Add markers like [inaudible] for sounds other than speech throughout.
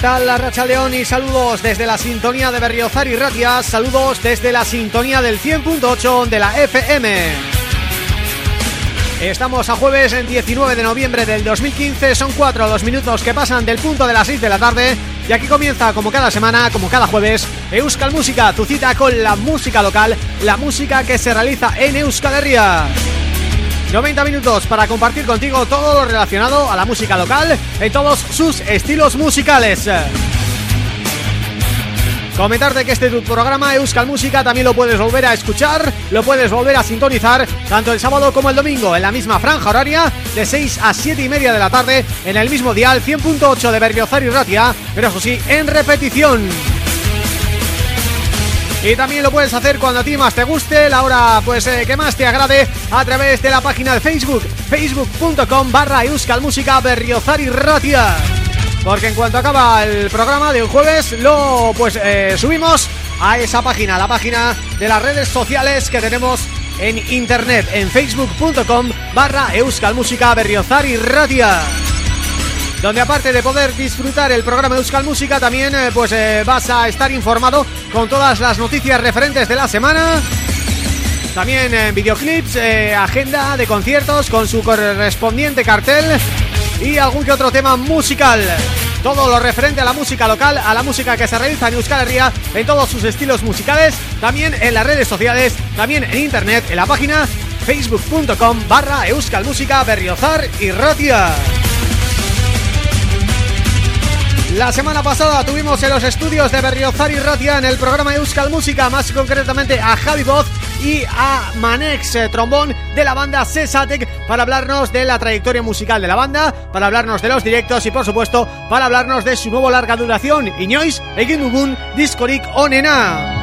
¿Qué tal la Racha León y saludos desde la sintonía de Berriozar y Ratia, saludos desde la sintonía del 100.8 de la FM. Estamos a jueves en 19 de noviembre del 2015, son cuatro los minutos que pasan del punto de las 6 de la tarde y aquí comienza como cada semana, como cada jueves, Euskal Música, tu cita con la música local, la música que se realiza en Euskal Herria. 90 minutos para compartir contigo todo lo relacionado a la música local en todos sus estilos musicales. Comentarte que este tu programa Euskal Música también lo puedes volver a escuchar, lo puedes volver a sintonizar tanto el sábado como el domingo en la misma franja horaria de 6 a 7 y media de la tarde en el mismo dial 100.8 de Berriozar y Ratia, pero eso sí, en repetición. Y también lo puedes hacer cuando a ti más te guste, la hora pues eh, que más te agrade a través de la página de Facebook, facebook.com barra Berriozar y Ratia. Porque en cuanto acaba el programa de un jueves, lo pues eh, subimos a esa página, la página de las redes sociales que tenemos en internet en facebook.com barra Euskal Música Berriozar y Ratia donde aparte de poder disfrutar el programa Euskal Música también eh, pues eh, vas a estar informado con todas las noticias referentes de la semana también en videoclips, eh, agenda de conciertos con su correspondiente cartel y algún que otro tema musical todo lo referente a la música local, a la música que se realiza en Euskal Herria, en todos sus estilos musicales, también en las redes sociales, también en internet, en la página facebook.com barra Euskal Música Berriozar y Ratia. La semana pasada tuvimos en los estudios de Berriozar y Ratia en el programa Euskal Música, más concretamente a Javi Voz y a Manex eh, Trombón de la banda Cesatec para hablarnos de la trayectoria musical de la banda, para hablarnos de los directos y por supuesto para hablarnos de su nuevo larga duración, Iñois, Eginugun, Discoric Onena.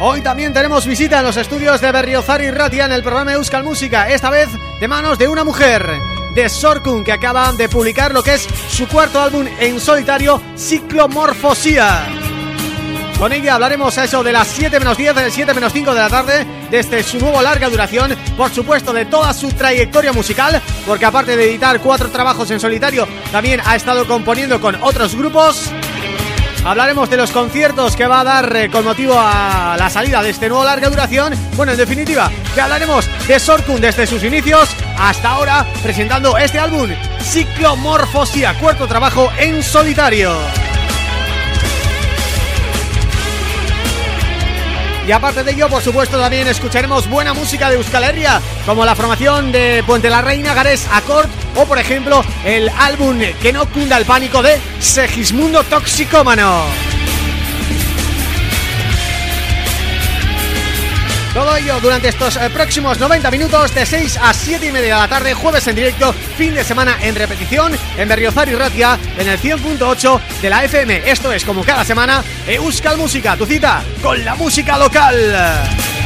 Hoy también tenemos visita en los estudios de Berriozar y Ratia en el programa Euskal Música, esta vez de manos de una mujer de Sorkun que acaba de publicar lo que es su cuarto álbum en solitario Ciclomorfosía. Con ella hablaremos eso de las 7 menos 10, de 7 menos 5 de la tarde Desde su nuevo larga duración Por supuesto de toda su trayectoria musical Porque aparte de editar cuatro trabajos en solitario También ha estado componiendo con otros grupos Hablaremos de los conciertos que va a dar eh, con motivo a la salida de este nuevo larga duración. Bueno, en definitiva, que hablaremos de Sorkun desde sus inicios hasta ahora presentando este álbum Ciclomorfosia, cuarto trabajo en solitario. Y aparte de ello, por supuesto, también escucharemos buena música de Euskal Herria Como la formación de Puente la Reina, Gares Accord O, por ejemplo, el álbum Que no cunda el pánico de Segismundo Toxicómano Todo ello durante estos eh, próximos 90 minutos de 6 a 7 y media de la tarde, jueves en directo, fin de semana en repetición, en Berriozar y Ratia, en el 100.8 de la FM. Esto es, como cada semana, Euskal Música, tu cita con la música local.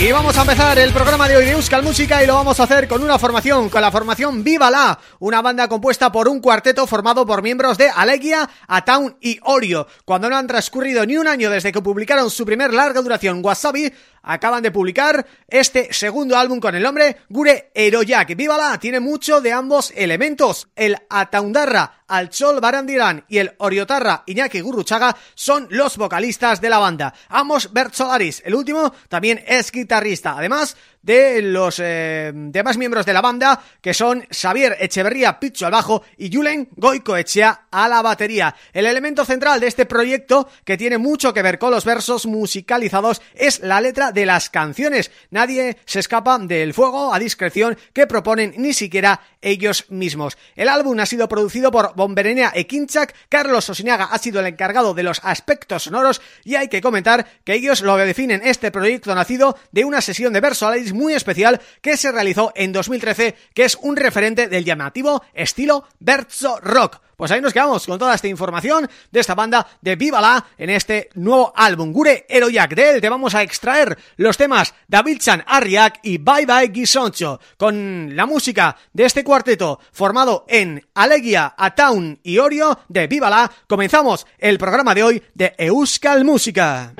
Y vamos a empezar el programa de hoy de Euskal Música y lo vamos a hacer con una formación, con la formación Viva La, una banda compuesta por un cuarteto formado por miembros de Alegia, Ataun y Orio. Cuando no han transcurrido ni un año desde que publicaron su primer larga duración Wasabi, acaban de publicar este segundo álbum con el nombre Gure Eroyak. Víbala tiene mucho de ambos elementos. El Ataundarra Alchol Barandirán y el Oriotarra Iñaki Gurruchaga son los vocalistas de la banda. Ambos Bert Solaris, el último, también es guitarrista. Además, de los eh, demás miembros de la banda, que son Xavier Echeverría Picho al bajo y Julen Goicoechea a la batería. El elemento central de este proyecto, que tiene mucho que ver con los versos musicalizados, es la letra de las canciones. Nadie se escapa del fuego a discreción que proponen ni siquiera ellos mismos. El álbum ha sido producido por Bomberenea Ekinchak, Carlos Osinaga ha sido el encargado de los aspectos sonoros y hay que comentar que ellos lo definen este proyecto nacido de una sesión de verso muy especial que se realizó en 2013, que es un referente del llamativo estilo Berzo Rock. Pues ahí nos quedamos con toda esta información de esta banda de Viva La en este nuevo álbum Gure Eroyak. De él te vamos a extraer los temas David Chan Arriak y Bye Bye Gisoncho con la música de este cuarteto formado en Alegia, Ataun y Orio de Viva La. Comenzamos el programa de hoy de Euskal Música.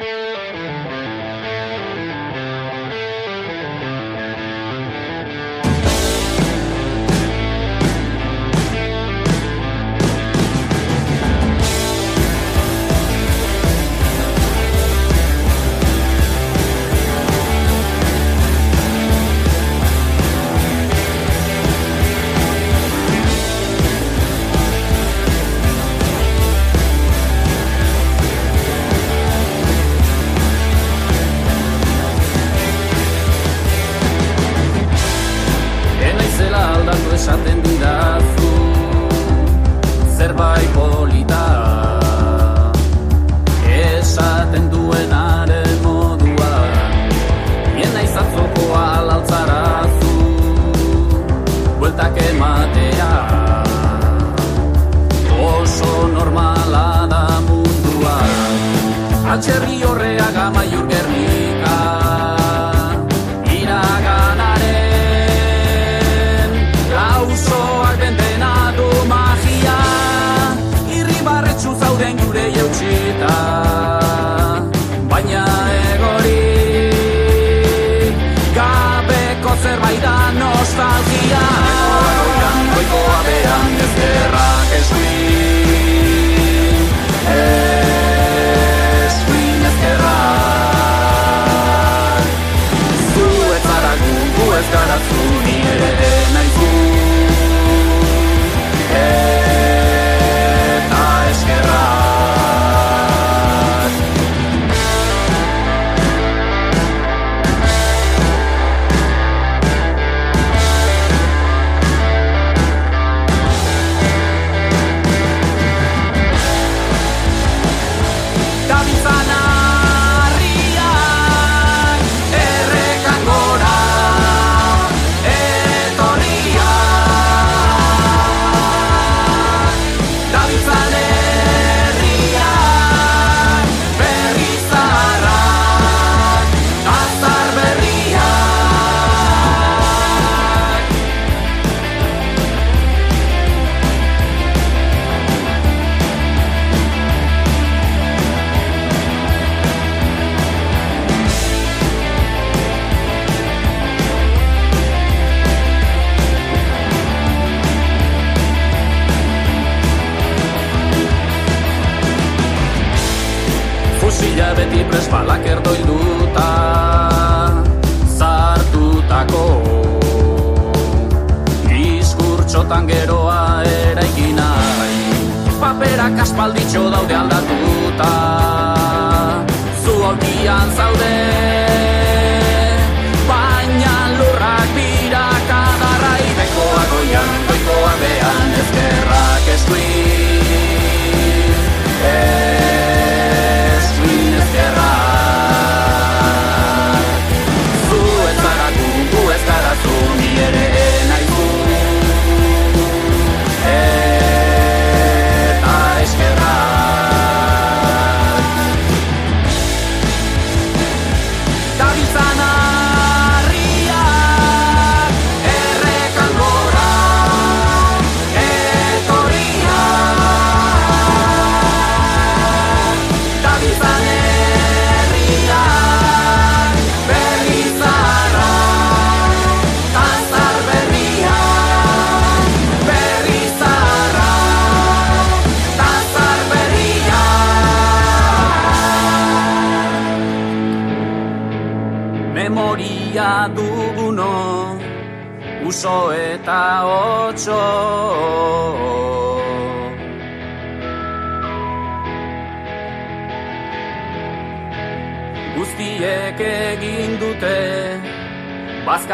esaten didazu zerbait polita atoilduta zartutako Diskurtxotan geroa eraikin nahi Paperak aspalditxo daude aldatuta. Zu aurkian zaude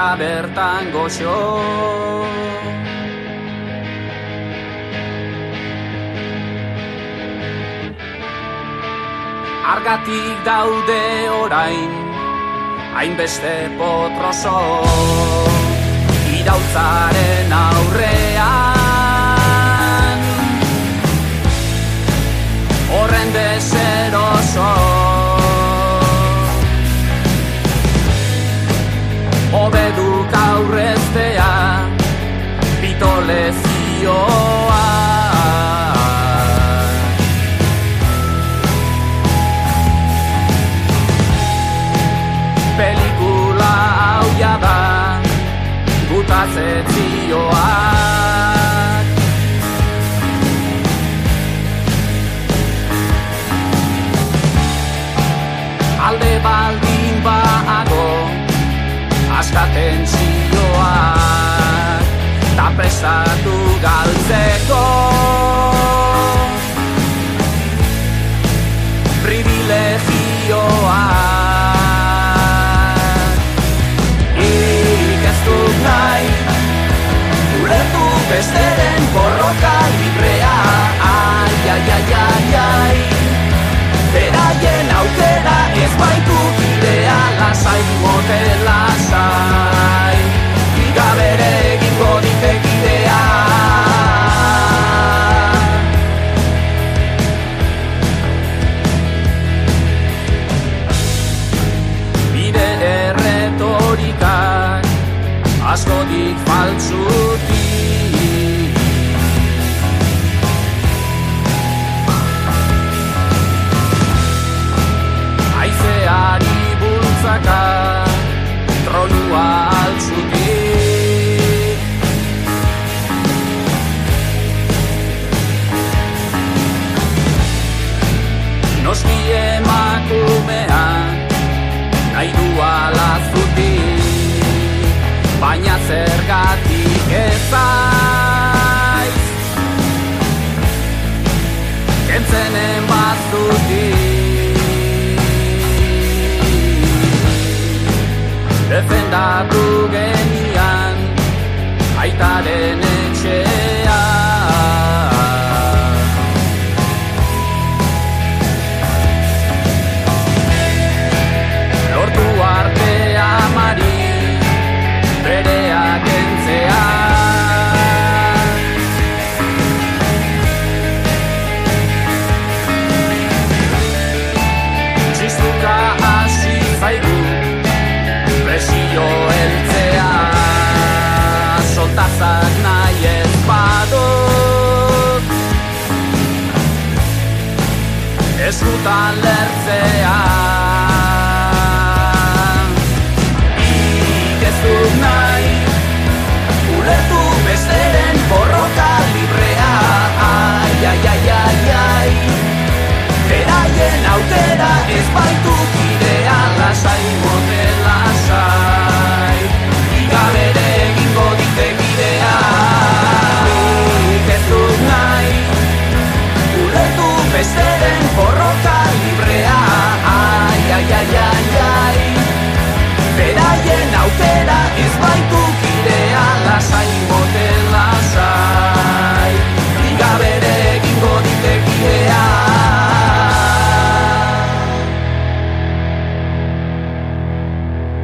Milaka bertan goxo. Argatik daude orain Hainbeste potroso Irautzaren aurrean Horren deseroso obeduk aurreztea bitolezioa. Pelikula hau jada gutazetzioa pelikula hau jada gutazetzioa eskaten txiloak, da prestatu galtzeko.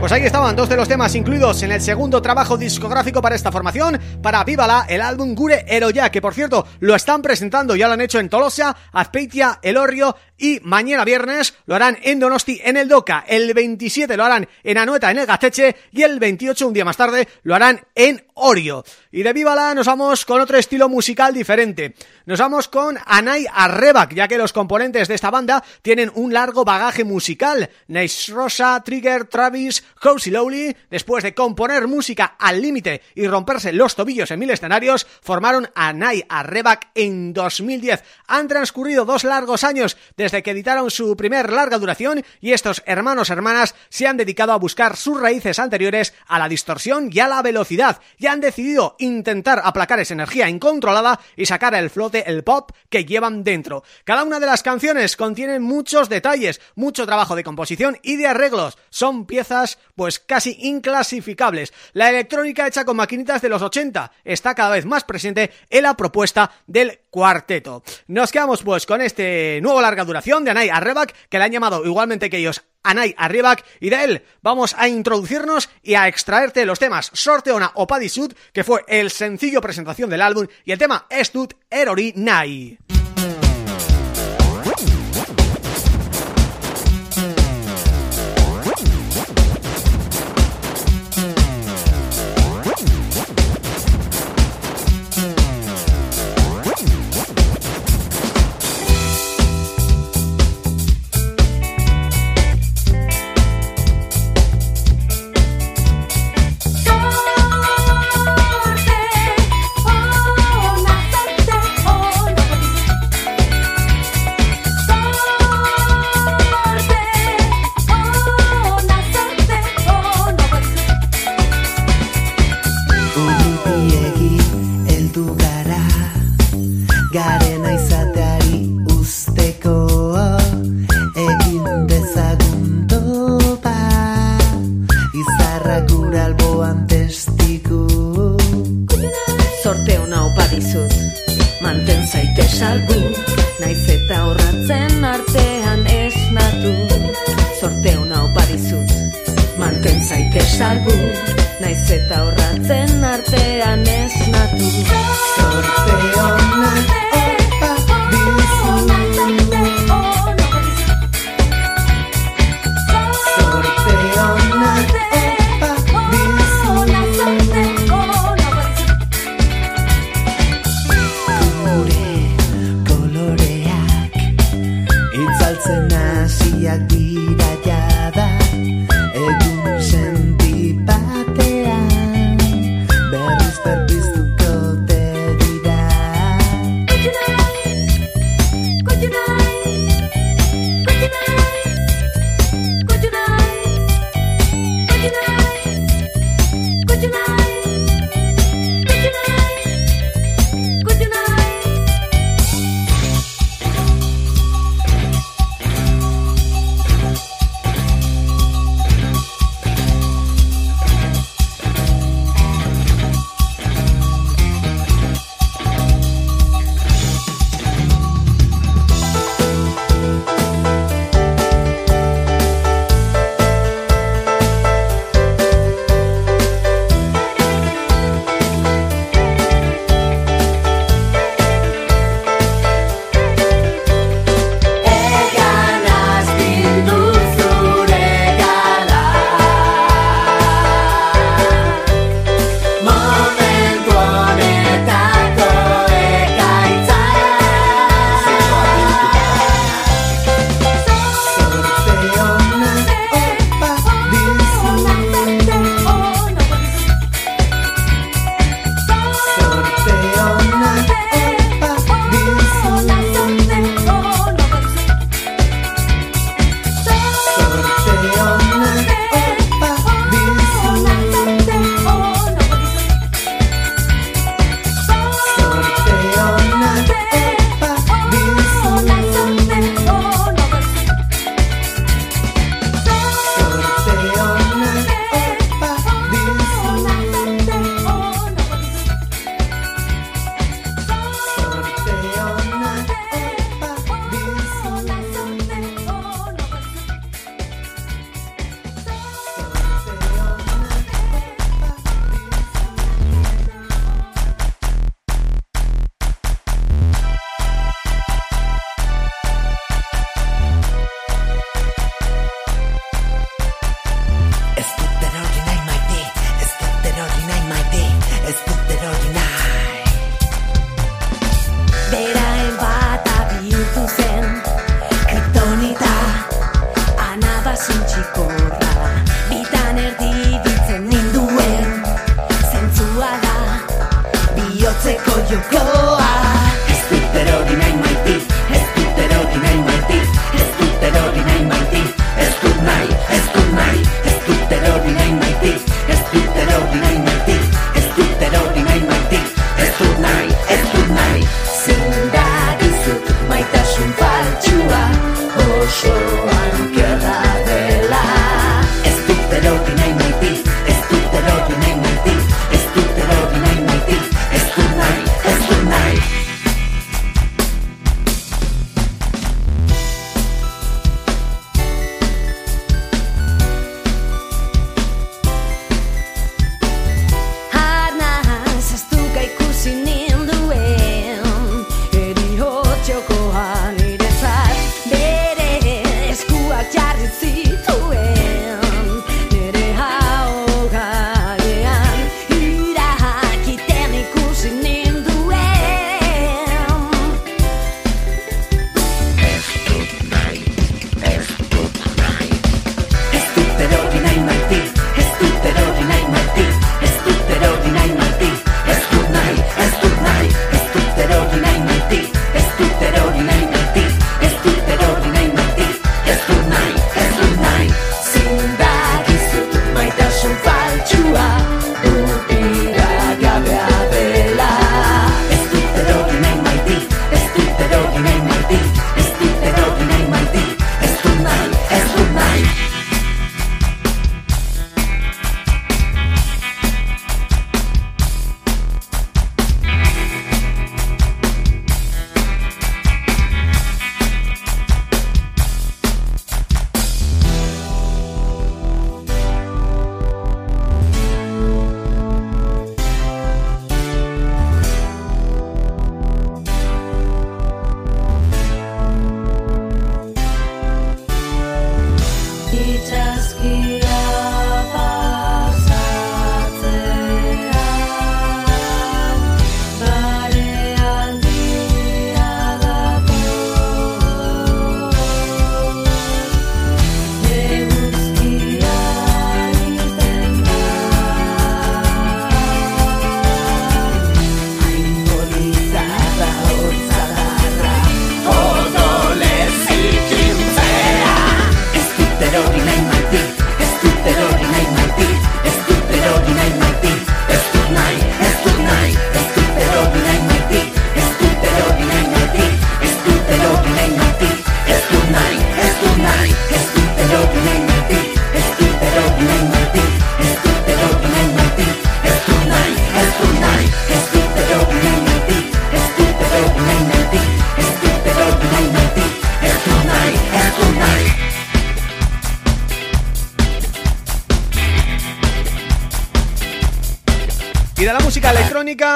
Pues ahí estaban dos de los temas incluidos en el segundo trabajo discográfico para esta formación, para Vívala, el álbum Gure Eroya, que por cierto lo están presentando, ya lo han hecho en Tolosa, Azpeitia, Elorrio y mañana viernes lo harán en Donosti en el Doca, el 27 lo harán en Anueta en el Gateche y el 28 un día más tarde lo harán en Orio. Y de Vívala nos vamos con otro estilo musical diferente. Nos vamos con Anay Arrebak, ya que los componentes de esta banda tienen un largo bagaje musical. Nice Rosa, Trigger, Travis, Cozy Lowly, después de componer música al límite y romperse los tobillos en mil escenarios, formaron Anay Arrebak en 2010. Han transcurrido dos largos años desde que editaron su primer larga duración y estos hermanos hermanas se han dedicado a buscar sus raíces anteriores a la distorsión y a la velocidad han decidido intentar aplacar esa energía incontrolada y sacar el flote, el pop que llevan dentro. Cada una de las canciones contiene muchos detalles, mucho trabajo de composición y de arreglos. Son piezas pues casi inclasificables. La electrónica hecha con maquinitas de los 80 está cada vez más presente en la propuesta del cuarteto. Nos quedamos pues con este nuevo larga duración de Anay Arrebak que le han llamado igualmente que ellos Anay Arribac y de él vamos a introducirnos y a extraerte los temas Sorteona o Padisud, que fue el sencillo presentación del álbum, y el tema Estut Erori Nai.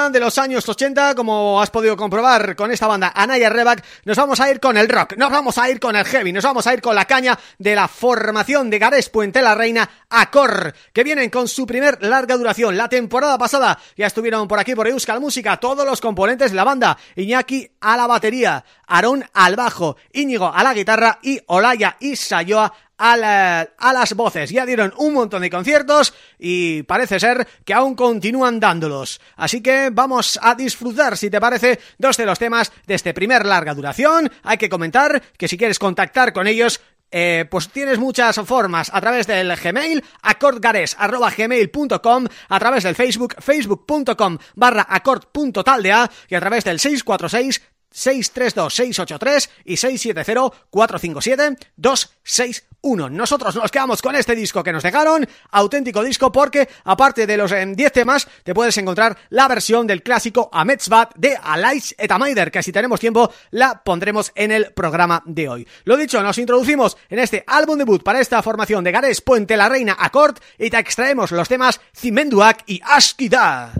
De los años 80, como has podido comprobar con esta banda Anaya Reback, nos vamos a ir con el rock, nos vamos a ir con el heavy, nos vamos a ir con la caña de la formación de Gares Puente la Reina Acor, que vienen con su primer larga duración. La temporada pasada ya estuvieron por aquí por Euskal Música todos los componentes de la banda, Iñaki a la batería, Aarón al bajo, Íñigo a la guitarra y Olaya y Sayoa a, las voces. Ya dieron un montón de conciertos y parece ser que aún continúan dándolos. Así que vamos a disfrutar, si te parece, dos de los temas de este primer larga duración. Hay que comentar que si quieres contactar con ellos eh, pues tienes muchas formas a través del Gmail, acordgares.gmail.com, a través del Facebook, facebook.com barra acord.taldea y a través del 646 632-683 y 670-457-261. Nosotros nos quedamos con este disco que nos dejaron, auténtico disco porque aparte de los 10 eh, temas te puedes encontrar la versión del clásico Ametzbat de Alais Etamaider que si tenemos tiempo la pondremos en el programa de hoy. Lo dicho, nos introducimos en este álbum debut para esta formación de Gares Puente la Reina Accord y te extraemos los temas Cimenduak y Ashkida.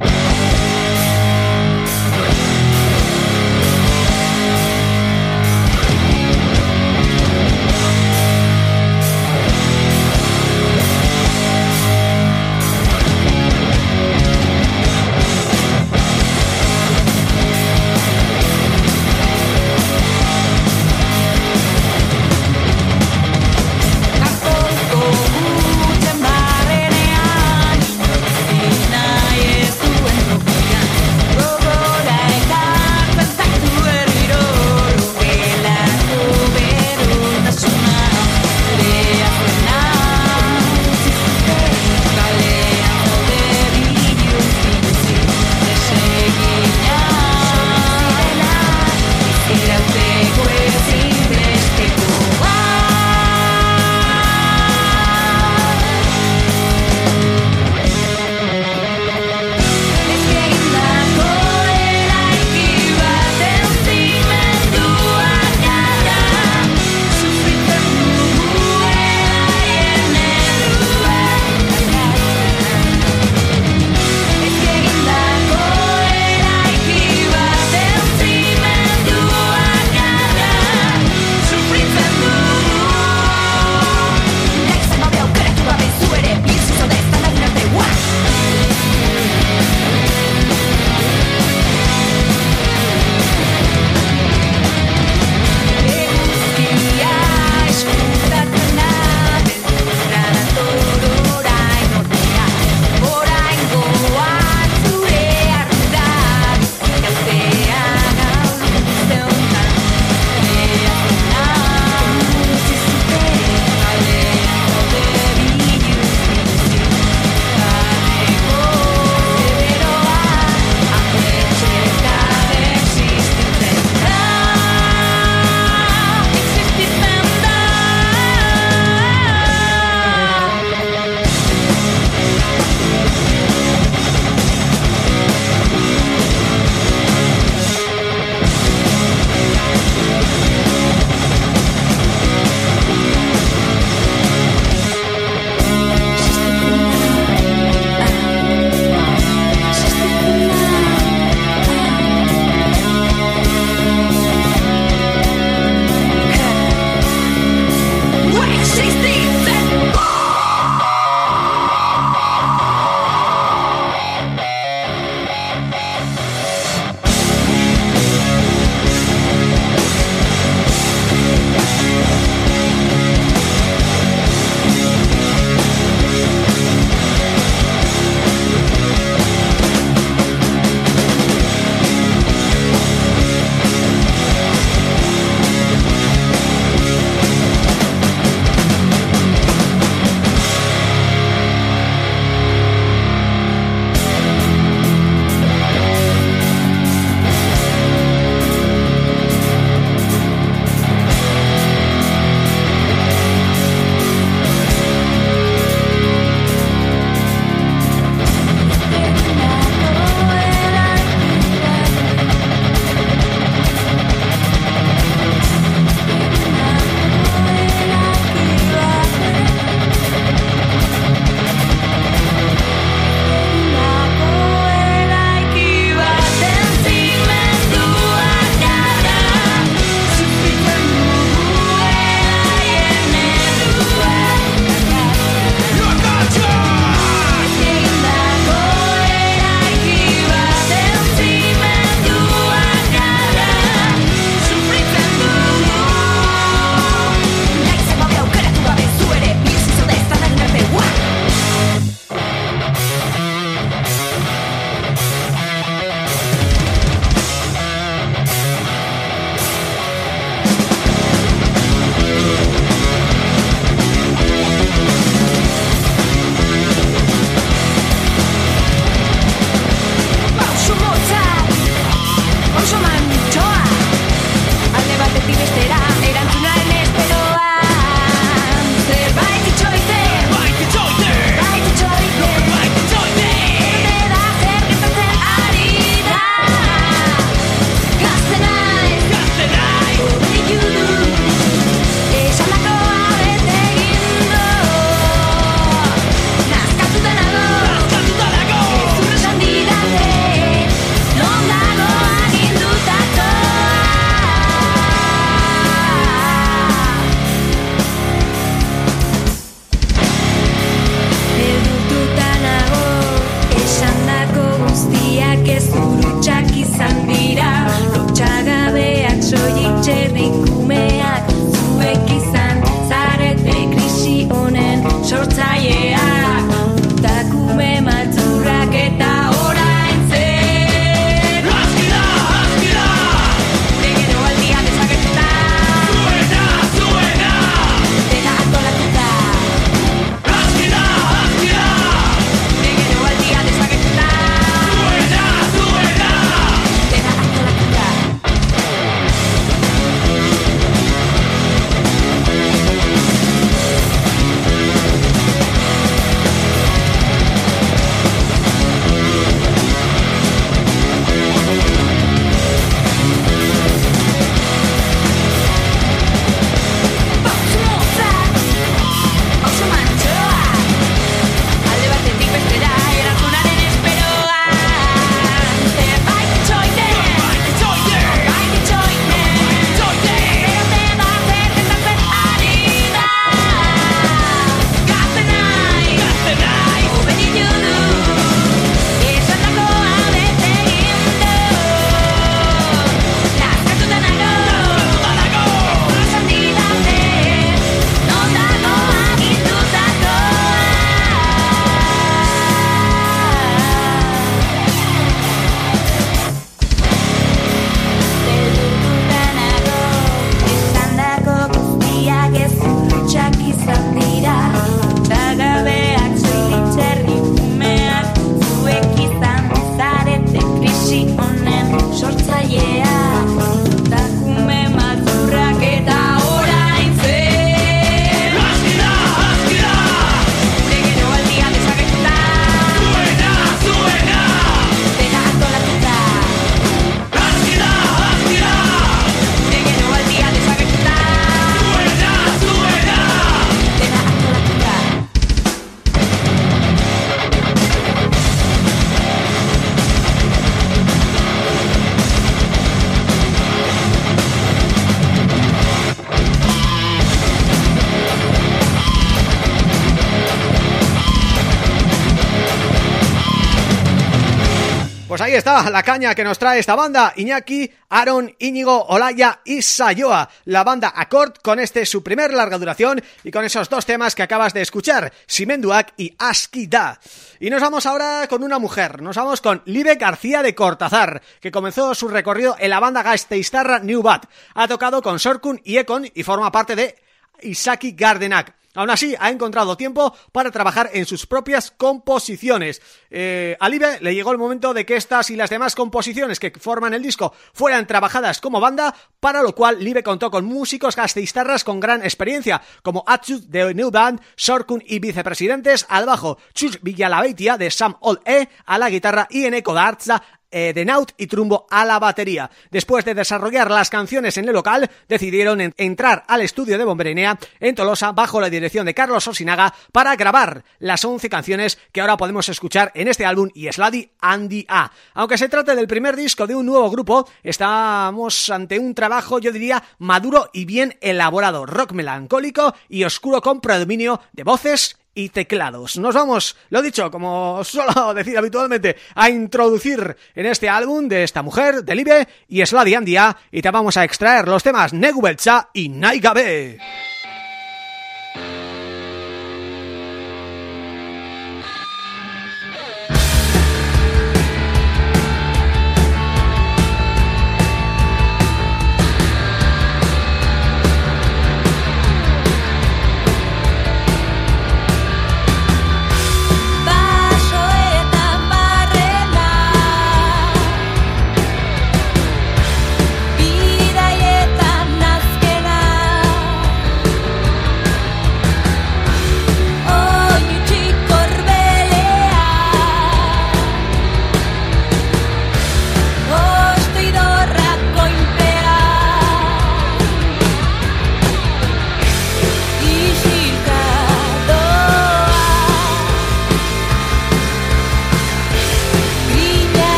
La caña que nos trae esta banda, Iñaki, Aaron, Íñigo, Olaya y Sayoa, la banda Accord con este su primer larga duración y con esos dos temas que acabas de escuchar, Simenduak y Askida. Y nos vamos ahora con una mujer, nos vamos con Libe García de Cortazar, que comenzó su recorrido en la banda gasteiztarra New Bat. Ha tocado con Sorkun y Ekon y forma parte de Isaki Gardenak. Aún así, ha encontrado tiempo para trabajar en sus propias composiciones. Eh, a Libe le llegó el momento de que estas y las demás composiciones que forman el disco fueran trabajadas como banda, para lo cual Libe contó con músicos gasteiztarras con gran experiencia, como Atsu de New Band, Sorkun y vicepresidentes al bajo, Chus Villalabeitia de Sam Old E a la guitarra y Eneco Darza eh, de Naut y Trumbo a la batería. Después de desarrollar las canciones en el local, decidieron entrar al estudio de Bomberinea en Tolosa bajo la dirección de Carlos Osinaga para grabar las 11 canciones que ahora podemos escuchar en este álbum y Slady Andy A. Aunque se trate del primer disco de un nuevo grupo, estamos ante un trabajo, yo diría, maduro y bien elaborado, rock melancólico y oscuro con predominio de voces y teclados. Nos vamos, lo dicho, como suelo [laughs] decir habitualmente, a introducir en este álbum de esta mujer, de Libe y Sladiandia, y te vamos a extraer los temas Negubelcha y Naigabe.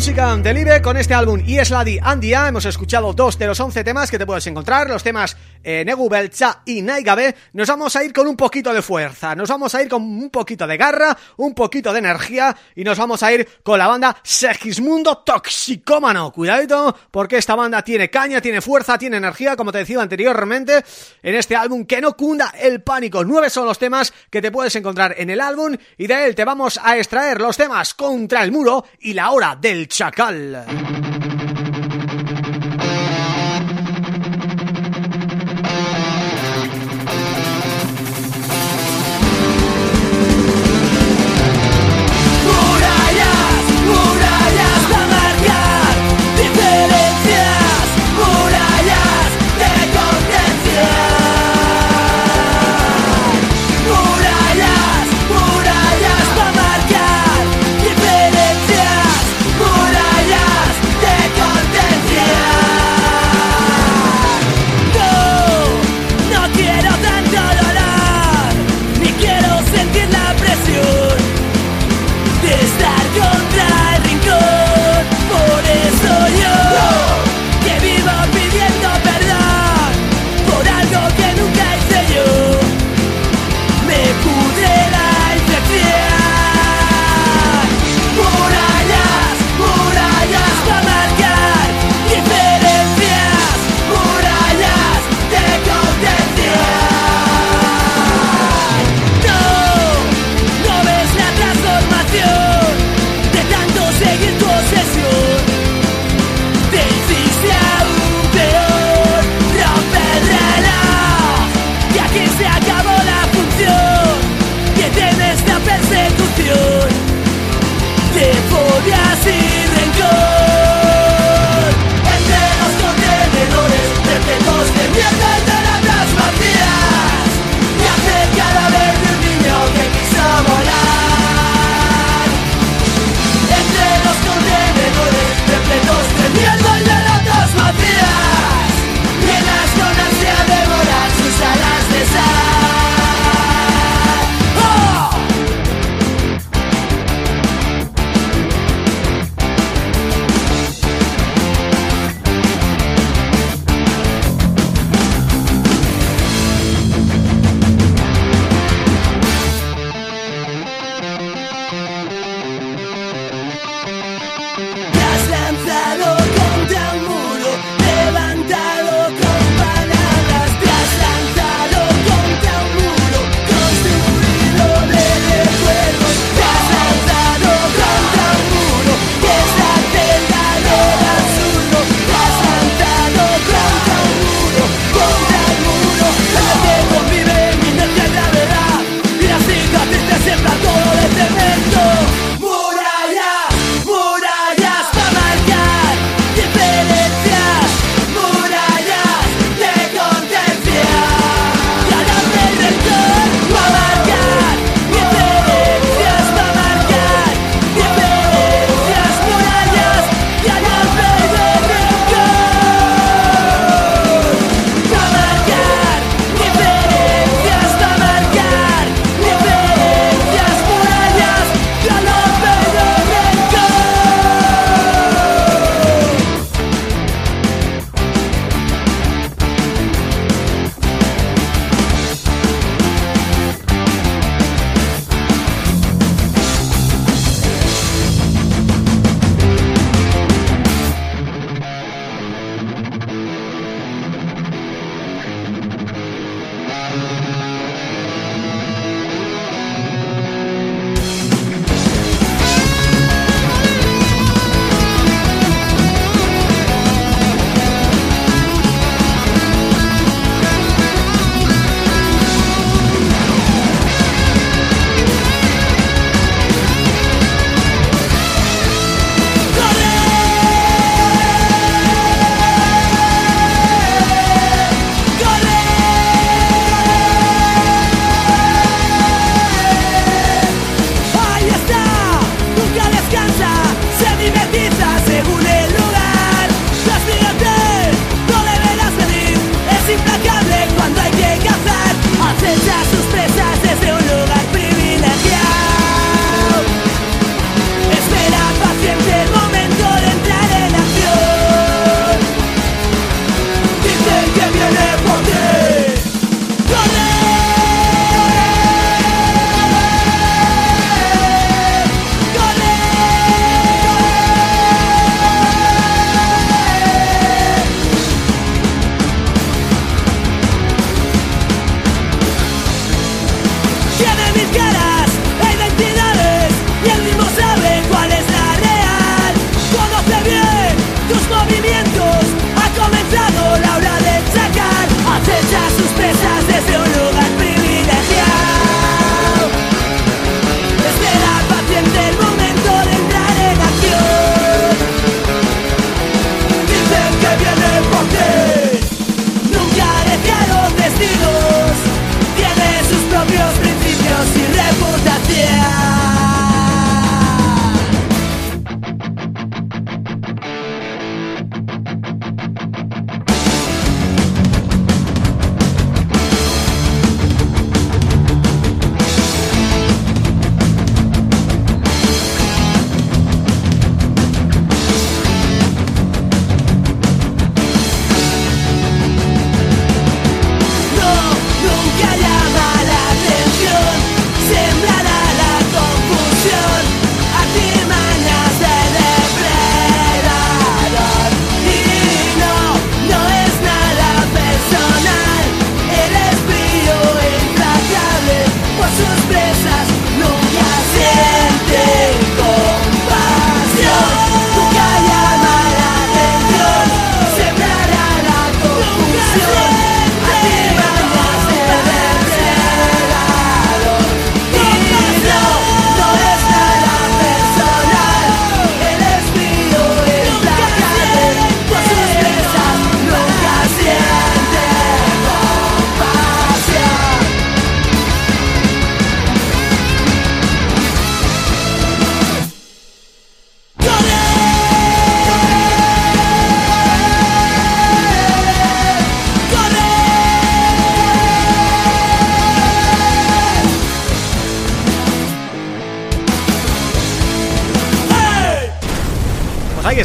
De música del IBE con este álbum es Andia hemos escuchado dos de los 11 temas que te puedes encontrar, los temas eh, Negu Belcha y Naigabe, nos vamos a ir con un poquito de fuerza, nos vamos a ir con un poquito de garra, un poquito de energía y nos vamos a ir con la banda Segismundo Toxicómano, cuidadito porque esta banda tiene caña, tiene fuerza, tiene energía, como te decía anteriormente, en este álbum que no cunda el pánico, nueve son los temas que te puedes encontrar en el álbum y de él te vamos a extraer los temas Contra el Muro y La Hora del Chacal.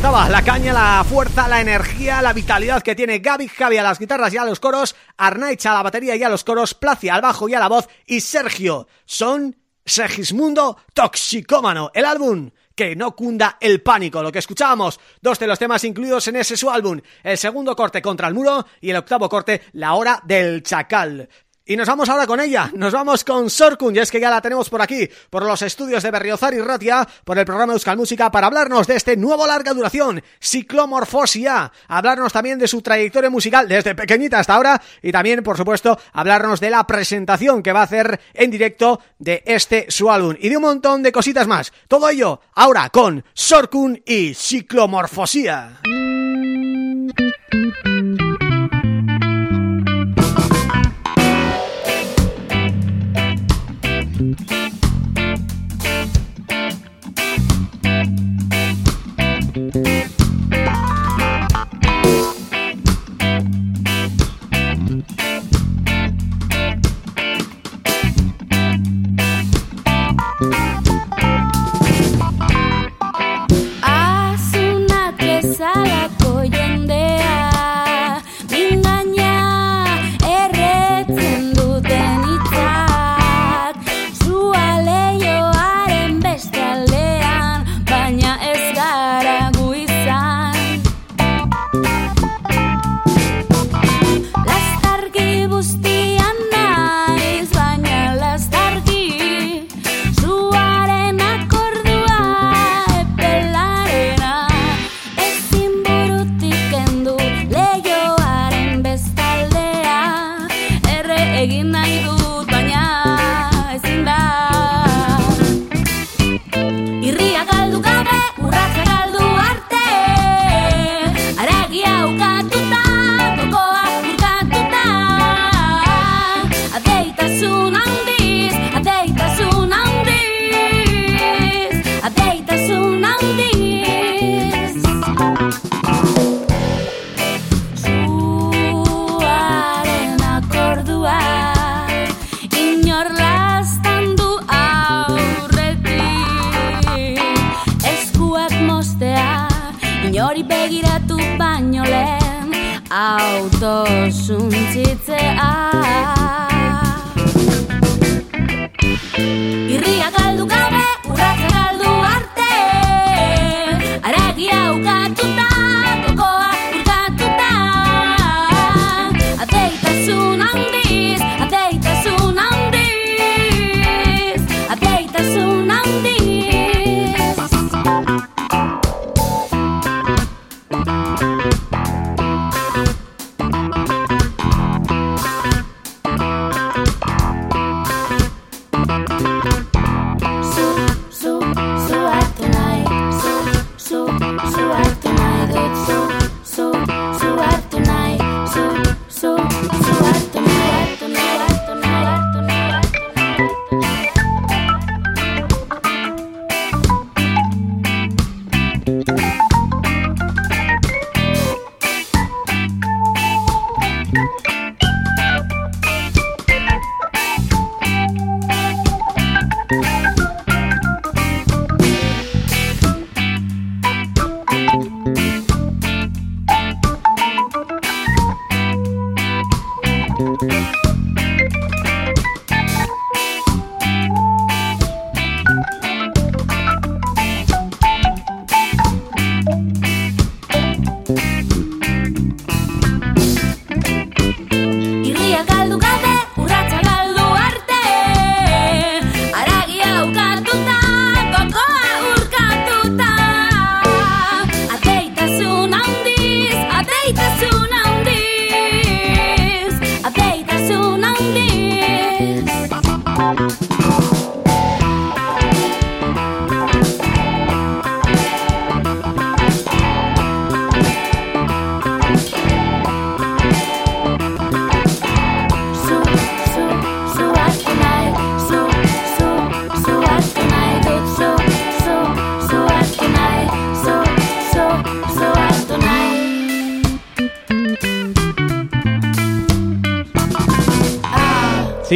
La caña, la fuerza, la energía, la vitalidad que tiene Gaby Javi a las guitarras y a los coros, Arnaicha a la batería y a los coros, Placia al bajo y a la voz y Sergio. Son Segismundo Toxicómano, el álbum que no cunda el pánico, lo que escuchábamos, dos de los temas incluidos en ese su álbum, el segundo corte contra el muro y el octavo corte, la hora del chacal. Y nos vamos ahora con ella, nos vamos con Sorkun, y es que ya la tenemos por aquí, por los estudios de Berriozar y Ratia, por el programa Euskal Música, para hablarnos de este nuevo larga duración, Ciclomorfosia, hablarnos también de su trayectoria musical desde pequeñita hasta ahora, y también, por supuesto, hablarnos de la presentación que va a hacer en directo de este su álbum, y de un montón de cositas más. Todo ello, ahora con Sorkun y Ciclomorfosia.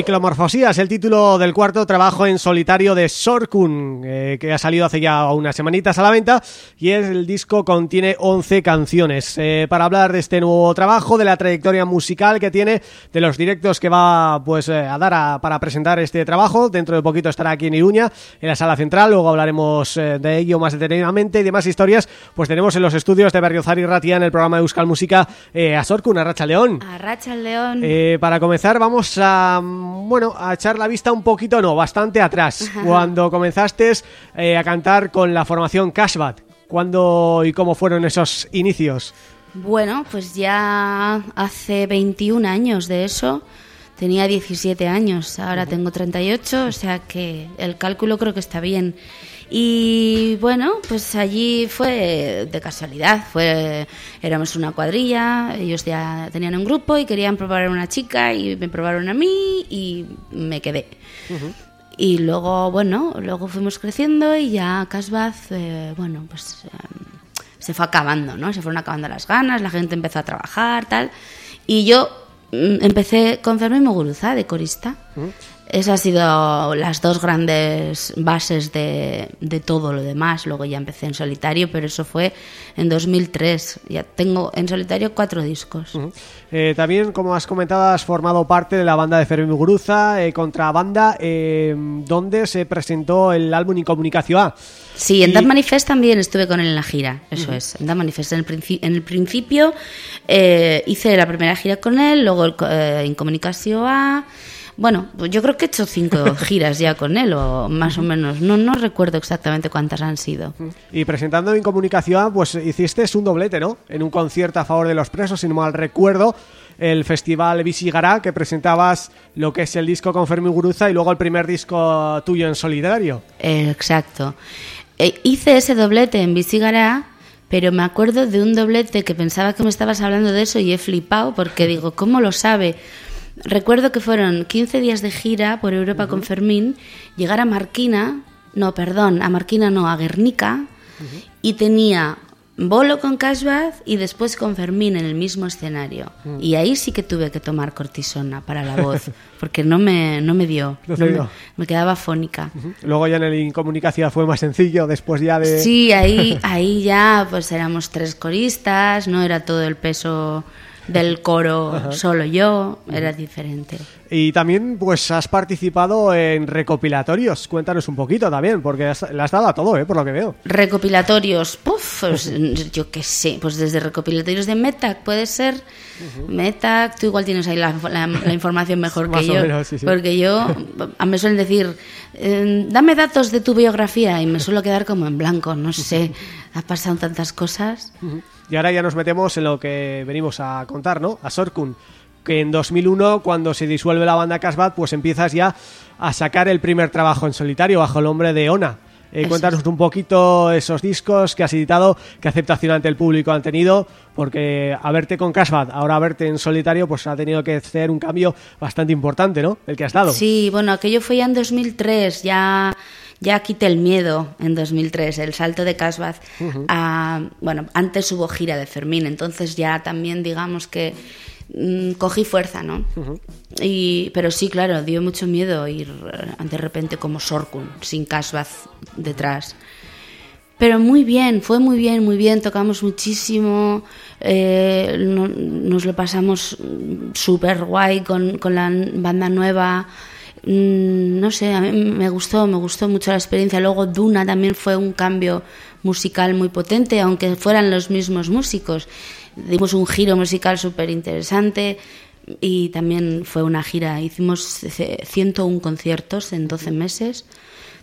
Ciclomorfosía es el título del cuarto trabajo en solitario de Sorkun, que ha salido hace ya unas semanitas a la venta y el disco contiene 11 canciones. Eh, para hablar de este nuevo trabajo, de la trayectoria musical que tiene, de los directos que va pues eh, a dar para presentar este trabajo, dentro de poquito estará aquí en Iruña, en la sala central, luego hablaremos de ello más detenidamente y de más historias, pues tenemos en los estudios de Berriozar y Ratia en el programa de Euskal Música a Sorkun, a Racha León. A Racha León. para comenzar vamos a bueno, a echar la vista un poquito, no, bastante atrás, cuando comenzaste eh, a cantar con la formación Cashbat. ¿Cuándo y cómo fueron esos inicios? Bueno, pues ya hace 21 años de eso. Tenía 17 años, ahora tengo 38, o sea que el cálculo creo que está bien. Y bueno, pues allí fue de casualidad, fue éramos una cuadrilla, ellos ya tenían un grupo y querían probar a una chica y me probaron a mí y me quedé. Y luego, bueno, luego fuimos creciendo y ya Casbaz, eh, bueno, pues em, se fue acabando, ¿no? Se fueron acabando las ganas, la gente empezó a trabajar, tal. Y yo mm, empecé con Fermín Moguruza de corista. Esas han sido las dos grandes bases de, de, todo lo demás. Luego ya empecé en solitario, pero eso fue en 2003. Ya tengo en solitario cuatro discos. eh, también, como has comentado, has formado parte de la banda de Fermín Muguruza, eh, Contrabanda, eh, donde se presentó el álbum Incomunicación A. Sí, en y... Manifest también estuve con él en la gira, eso uh -huh. es, en Dan Manifest. En el, en el principio eh, hice la primera gira con él, luego eh, Incomunicación A... Bueno, pues yo creo que he hecho cinco [laughs] giras ya con él, o más o menos. No no recuerdo exactamente cuántas han sido. Y presentando en comunicación, pues hiciste un doblete, ¿no? En un concierto a favor de los presos, si no mal recuerdo, el festival Visigará, que presentabas lo que es el disco con Fermín Guruza y luego el primer disco tuyo en solidario. Exacto. Eh, hice ese doblete en Visigará pero me acuerdo de un doblete que pensaba que me estabas hablando de eso y he flipado porque digo, ¿cómo lo sabe? Recuerdo que fueron 15 días de gira por Europa uh -huh. con Fermín, llegar a Marquina, no, perdón, a Marquina no, a Guernica, uh -huh. y tenía bolo con Cashbath y después con Fermín en el mismo escenario. Uh -huh. Y ahí sí que tuve que tomar cortisona para la voz, [laughs] porque no me, no me dio, no no me, me, quedaba fónica. Luego ya en el Incomunicación fue más sencillo, después ya de... Sí, ahí, [laughs] ahí ya pues éramos tres coristas, no era todo el peso del [laughs] coro Ajá. solo yo, era diferente. Y también pues has participado en recopilatorios, cuéntanos un poquito también, porque has, le has dado a todo, ¿eh? por lo que veo. Recopilatorios, puff, [laughs] pues, yo qué sé, pues desde recopilatorios de Metac puede ser, uh -huh. Metac, tú igual tienes ahí la, la, la información mejor [laughs] que yo, menos, sí, sí. porque yo, me suelen decir, eh, dame datos de tu biografía y me suelo quedar como en blanco, no sé, ha pasado tantas cosas. Uh -huh. Y ahora ya nos metemos en lo que venimos a contar, ¿no? A Sorkun, que en 2001, cuando se disuelve la banda Casbah, pues empiezas ya a sacar el primer trabajo en solitario bajo el nombre de Ona. Eh, cuéntanos un poquito esos discos que has editado, qué aceptación ante el público han tenido, porque a verte con Casbah, ahora a verte en solitario, pues ha tenido que hacer un cambio bastante importante, ¿no? El que has dado. Sí, bueno, aquello fue ya en 2003, ya ya quité el miedo en 2003, el salto de Casbaz. Uh -huh. a, bueno, antes hubo gira de Fermín, entonces ya también digamos que mmm, cogí fuerza, ¿no? Uh -huh. y, pero sí, claro, dio mucho miedo ir eh, de repente como Sorkun, sin Casbaz detrás. Pero muy bien, fue muy bien, muy bien, tocamos muchísimo, eh, no, nos lo pasamos súper guay con, con la banda nueva no sé, a mí me gustó, me gustó mucho la experiencia. Luego Duna también fue un cambio musical muy potente, aunque fueran los mismos músicos. Dimos un giro musical súper interesante y también fue una gira. Hicimos 101 conciertos en 12 meses.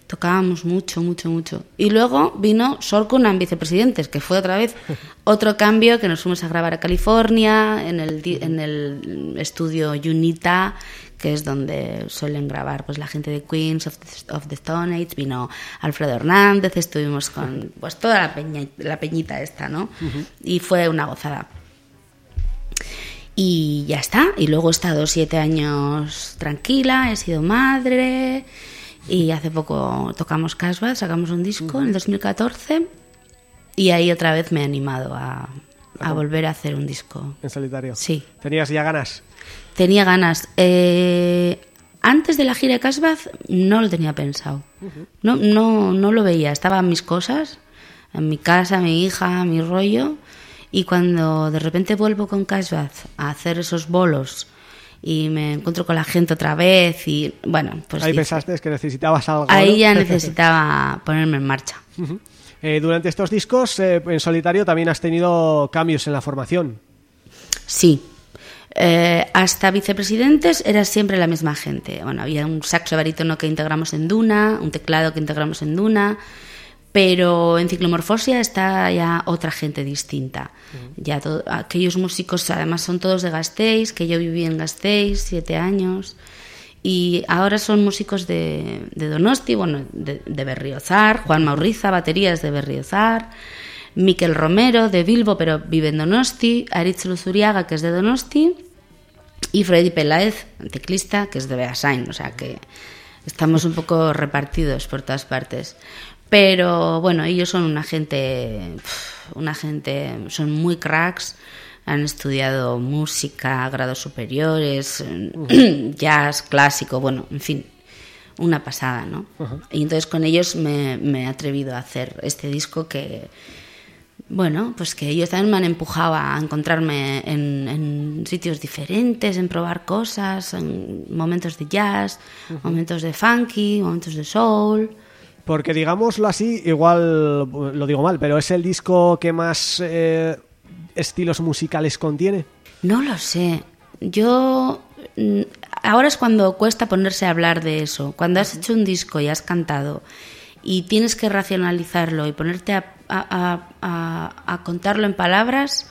Tocábamos mucho, mucho, mucho. Y luego vino Sorkunan Vicepresidentes, que fue otra vez [laughs] otro cambio que nos fuimos a grabar a California, en el, en el estudio Unita, que es donde suelen grabar pues la gente de Queens of the, of the Stone Age, vino Alfredo Hernández, estuvimos con pues toda la, peña, la peñita esta, ¿no? Uh -huh. Y fue una gozada. Y ya está, y luego he estado siete años tranquila, he sido madre y hace poco tocamos Casbah, sacamos un disco uh -huh. en el 2014 y ahí otra vez me he animado a, a volver a hacer un disco. ¿En solitario? Sí. ¿Tenías ya ganas? Tenía ganas. Eh, antes de la gira de Casbaz no lo tenía pensado. no, no, no lo veía. Estaba en mis cosas, en mi casa, mi hija, mi rollo. Y cuando de repente vuelvo con Casbaz a hacer esos bolos y me encuentro con la gente otra vez y bueno, pues... Ahí pensaste que necesitabas algo. ahí ¿no? ya [laughs] necesitaba ponerme en marcha. Eh, durante estos discos eh, en solitario también has tenido cambios en la formación. Sí. Eh, hasta vicepresidentes era siempre la misma gente. Bueno, había un saxo barítono que integramos en Duna, un teclado que integramos en Duna, pero en Ciclomorfosia está ya otra gente distinta. Ya to- aquellos músicos, además, son todos de Gasteiz, que yo viví en Gasteiz siete años. Y ahora son músicos de, de Donosti, bueno, de, de Berriozar, Juan Mauriza, baterías de Berriozar, Miquel Romero de Bilbo, pero vive en Donosti, Aritz Luzuriaga, que es de Donosti, y Freddy Peláez, teclista, que es de Beasain, o sea que estamos un poco repartidos por todas partes. Pero bueno, ellos son una gente, una gente, son muy cracks, han estudiado música, grados superiores, [clears throat] jazz, clásico, bueno, en fin, una pasada, ¿no? Y entonces con ellos me, me he atrevido a hacer este disco que, bueno, pues que ellos también me han empujado a encontrarme en, en sitios diferentes, en probar cosas, en momentos de jazz, momentos de funky, momentos de soul. Porque digámoslo así, igual lo digo mal, pero es el disco que más eh, estilos musicales contiene. No lo sé. Yo mm, ahora es cuando cuesta ponerse a hablar de eso. Cuando has hecho un disco y has cantado y tienes que racionalizarlo y ponerte a, a- a- contarlo en palabras,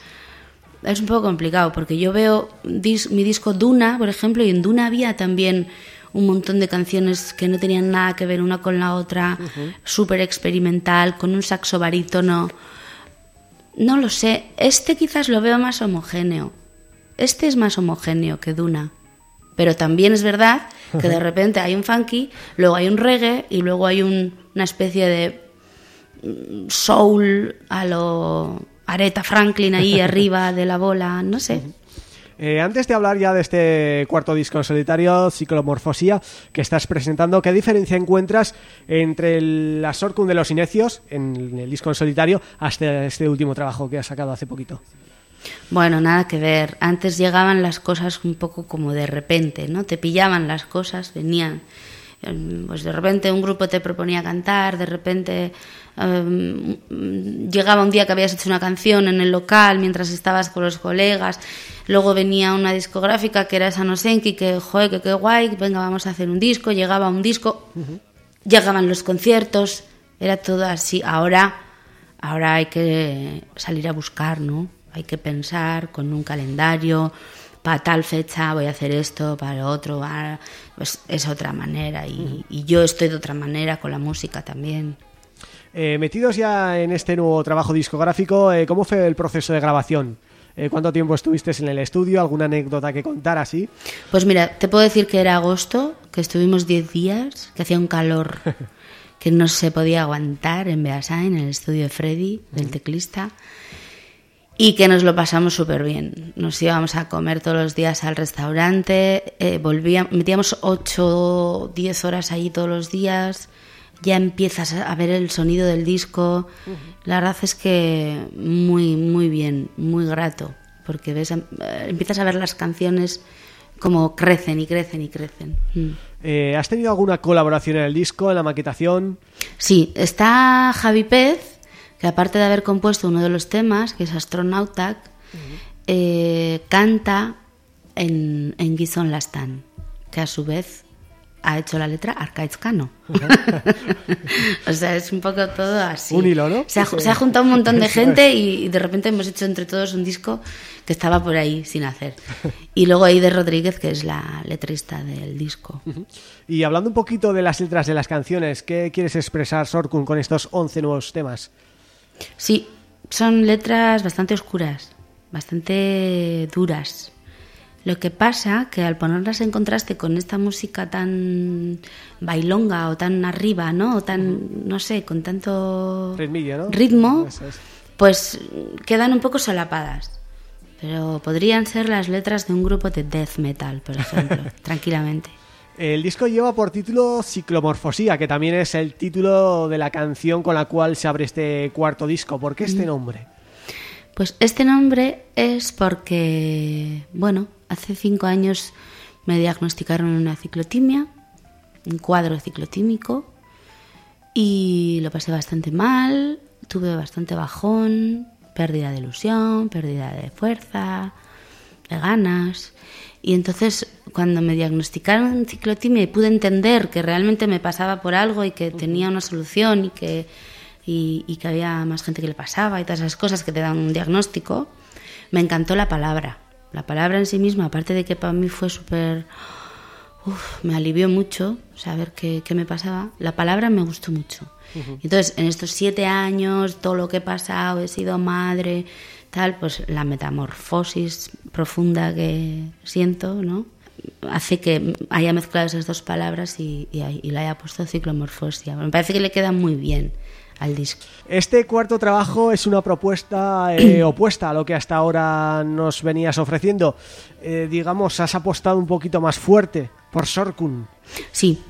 es un poco complicado porque yo veo dis- mi disco Duna, por ejemplo, y en Duna había también un montón de canciones que no tenían nada que ver una con la otra, súper experimental, con un saxo barítono. No lo sé, este quizás lo veo más homogéneo. Este es más homogéneo que Duna. Pero también es verdad que de [laughs] repente hay un funky, luego hay un reggae y luego hay un- una especie de mm, soul a lo Aretha Franklin ahí [laughs] arriba de la bola, no sé. Eh, antes de hablar ya de este cuarto disco en solitario, Ciclomorfosía, que estás presentando, ¿qué diferencia encuentras entre la Sorcum de los Inecios, en el disco en solitario, hasta este último trabajo que has sacado hace poquito? Bueno, nada que ver. Antes llegaban las cosas un poco como de repente, ¿no? Te pillaban las cosas, venían. Em, Pues de repente un grupo te proponía cantar, de repente em, llegaba un día que habías hecho una canción en el local mientras estabas con los colegas, luego venía una discográfica que era Sanosenki, que joder, que qué guay, venga, vamos a hacer un disco, llegaba un disco, llegaban los conciertos, era todo así. Ahora, ahora hay que salir a buscar, ¿no? Hay que pensar con un calendario, para tal fecha voy a hacer esto, para lo otro, para- pues es otra manera y, y yo estoy de otra manera con la música también. Eh, metidos ya en este nuevo trabajo discográfico, eh, ¿cómo fue el proceso de grabación? Eh, ¿Cuánto tiempo estuviste en el estudio? ¿Alguna anécdota que contar así? Pues mira, te puedo decir que era agosto, que estuvimos 10 días, que hacía un calor [laughs] que no se podía aguantar en Beasain, en el estudio de Freddy, del teclista, y que nos lo pasamos súper bien. Nos íbamos a comer todos los días al restaurante, eh, volvíamos, metíamos 8 10 horas allí todos los días, ya empiezas a ver el sonido del disco. La verdad es que muy, muy bien, muy grato, porque ves, eh, empiezas a ver las canciones como crecen y crecen y crecen. Mm. Eh, ¿Has tenido alguna colaboración en el disco, en la maquetación? Sí, está Javi Pez, que aparte de haber compuesto uno de los temas, que es Astronautac, eh, canta en, en Gizon Lastan, que a su vez ha hecho la letra Arcaizcano. [laughs] o sea, es un poco todo así. Un hilo, ¿no? Se ha, se ha juntado un montón de gente y, de repente hemos hecho entre todos un disco que estaba por ahí sin hacer. Y luego Aide Rodríguez, que es la letrista del disco. Y hablando un poquito de las letras de las canciones, ¿qué quieres expresar, Sorkun, con estos 11 nuevos temas? Sí, son letras bastante oscuras, bastante duras. Lo que pasa que al ponerlas en contraste con esta música tan bailonga o tan arriba, ¿no? O tan, no sé, con tanto ritmo, pues quedan un poco solapadas. Pero podrían ser las letras de un grupo de death metal, por ejemplo, [laughs] tranquilamente. El disco lleva por título Ciclomorfosía, que también es el título de la canción con la cual se abre este cuarto disco. ¿Por qué este mm. nombre? Pues este nombre es porque, bueno, hace cinco años me diagnosticaron una ciclotimia, un cuadro ciclotímico, y lo pasé bastante mal, tuve bastante bajón, pérdida de ilusión, pérdida de fuerza, de ganas. Y entonces cuando me diagnosticaron ciclotimia y pude entender que realmente me pasaba por algo y que tenía una solución y que, y, que había más gente que le pasaba y todas esas cosas que te dan un diagnóstico, me encantó la palabra. La palabra en sí misma, aparte de que para mí fue súper... me alivió mucho saber qué, qué, me pasaba. La palabra me gustó mucho. Entonces, en estos siete años, todo lo que he pasado, he sido madre, tal, pues la metamorfosis profunda que siento, ¿no? hace que haya mezclado esas dos palabras y, y, la haya puesto ciclomorfosia. Me parece que le queda muy bien al disco. Este cuarto trabajo es una propuesta eh, [clears throat] opuesta a lo que hasta ahora nos venías ofreciendo. Eh, digamos, has apostado un poquito más fuerte por Sorkun. Sí,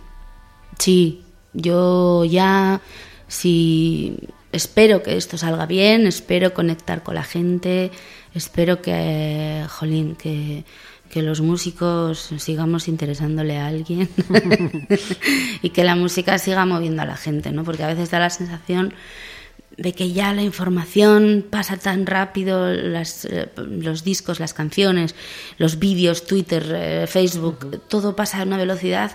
sí. Yo ya, si espero que esto salga bien, espero conectar con la gente, espero que, jolín, que que los músicos sigamos interesándole a alguien [laughs] y que la música siga moviendo a la gente, ¿no? Porque a veces da la sensación de que ya la información pasa tan rápido, las, eh, los discos, las canciones, los vídeos, Twitter, eh, Facebook, todo pasa a una velocidad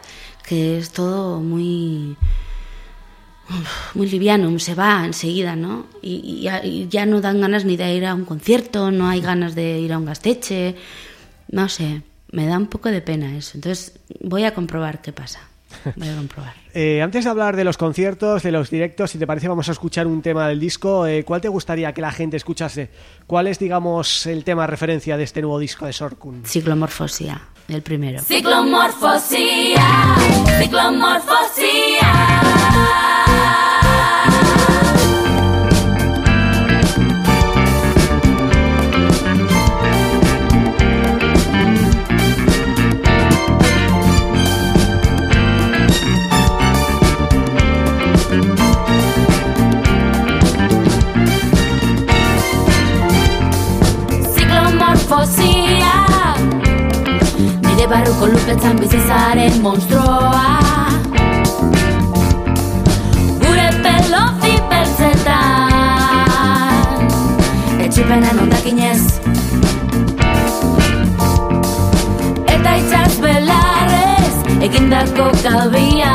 que es todo muy muy liviano, se va enseguida, ¿no? Y, y, ya no dan ganas ni de ir a un concierto, no hay ganas de ir a un gasteche, no sé, me da un poco de pena eso. Entonces voy a comprobar qué pasa. Voy a comprobar. [laughs] Eh, antes de hablar de los conciertos, de los directos, si te parece vamos a escuchar un tema del disco. Eh, ¿Cuál te gustaría que la gente escuchase? ¿Cuál es, digamos, el tema referencia de este nuevo disco de Sorkun? Ciclomorfosia, el primero. Ciclomorfosia, ciclomorfosia. Barruko lupetzan bizizaren monstroa. Gure pelo zipeltzetan Etxipenen ondakinez Eta itxaz belarrez egindako kalbia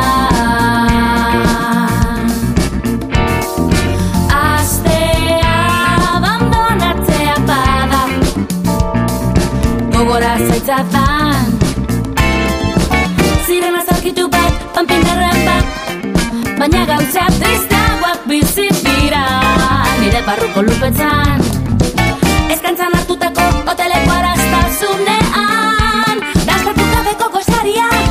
Astea bada Gogora zaitzatan aurkitu bat, panpindarren bat. Baina gauza tristagoak bizit dira Nire barruko lupetzan. Ezkantzan hartutako hoteleko araztazunean Daztatu gabeko gozaria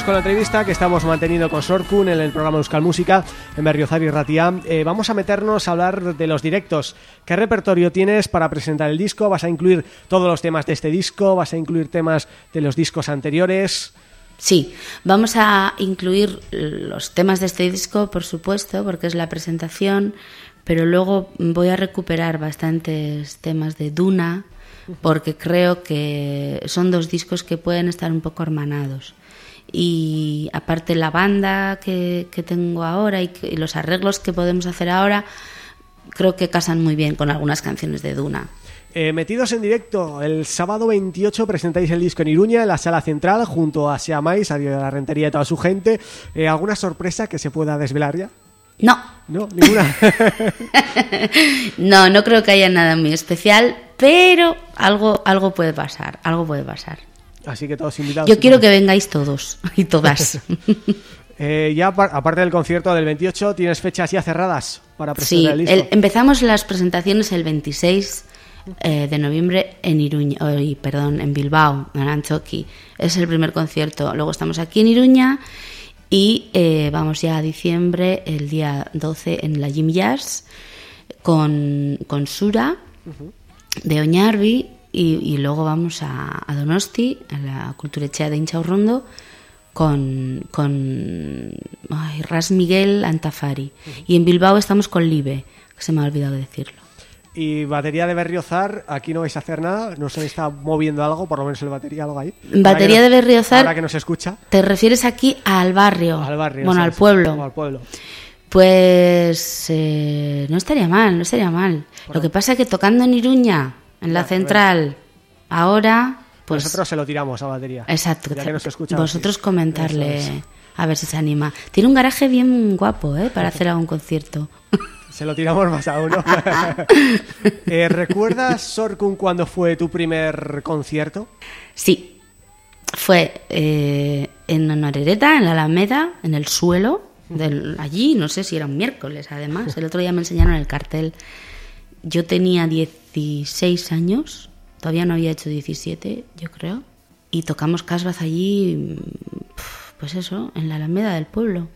Seguimos con la entrevista que estamos manteniendo con Sorkun en el programa Euskal Música en Berriozar y Ratia. Eh, vamos a meternos a hablar de los directos. ¿Qué repertorio tienes para presentar el disco? ¿Vas a incluir todos los temas de este disco? ¿Vas a incluir temas de los discos anteriores? Sí, vamos a incluir los temas de este disco, por supuesto, porque es la presentación, pero luego voy a recuperar bastantes temas de Duna, porque creo que son dos discos que pueden estar un poco hermanados. Y aparte la banda que, que tengo ahora y, que- y los arreglos que podemos hacer ahora, creo que casan muy bien con algunas canciones de Duna. Eh, metidos en directo, el sábado 28 presentáis el disco en Iruña, en la sala central, junto a Siamais, a de la Rentería y toda su gente. Eh, ¿Alguna sorpresa que se pueda desvelar ya? No, ¿No? ¿Ninguna? [laughs] no, no creo que haya nada muy especial, pero algo, algo puede pasar, algo puede pasar. Así que todos invitados. Yo quiero que vengáis todos [laughs] y todas. [laughs] Eh, ya, apar- aparte del concierto del 28, ¿tienes fechas ya cerradas para Sí, presentar el disco? el- empezamos las presentaciones el 26 eh, de noviembre en Iruña, ay, perdón, en Bilbao, en Antzoki. Es el primer concierto. Luego estamos aquí en Iruña y eh, vamos ya a diciembre, el día 12 en la Jim Jazz con, con Sura de Oñarbi y, y luego vamos a, a Donosti, a la Culturechea de Inchaurrondo con, con ay, Ras Miguel Antafari. Y en Bilbao estamos con Libe, que se me ha olvidado decirlo. Y batería de Berriozar, aquí no vais a hacer nada, no se está moviendo algo, por lo menos el batería, algo ahí. Batería de Berriozar- Ahora que nos escucha, ¿Te refieres aquí al barrio? al barrio. Bueno, al pueblo. al pueblo. Pues eh, no estaría mal, no estaría mal. Lo que pasa es que tocando en Iruña, en la central, ahora, pues... Nosotros se lo tiramos a batería. Exacto, Ya que nos escucha, vosotros sí. comentarle es. a ver si se anima. Tiene un garaje bien guapo, ¿eh? Para hacer algún concierto. [laughs] Se lo tiramos más a uno. [laughs] Eh, ¿Recuerdas, Sorkun, cuando fue tu primer concierto? Sí, fue eh, en Honorereta, en la Alameda, en el suelo, del, allí, no sé si era un miércoles además, el otro día me enseñaron el cartel. Yo tenía 16 años, todavía no había hecho 17, yo creo, y tocamos casbaz allí, mm, pues eso, en la Alameda del pueblo,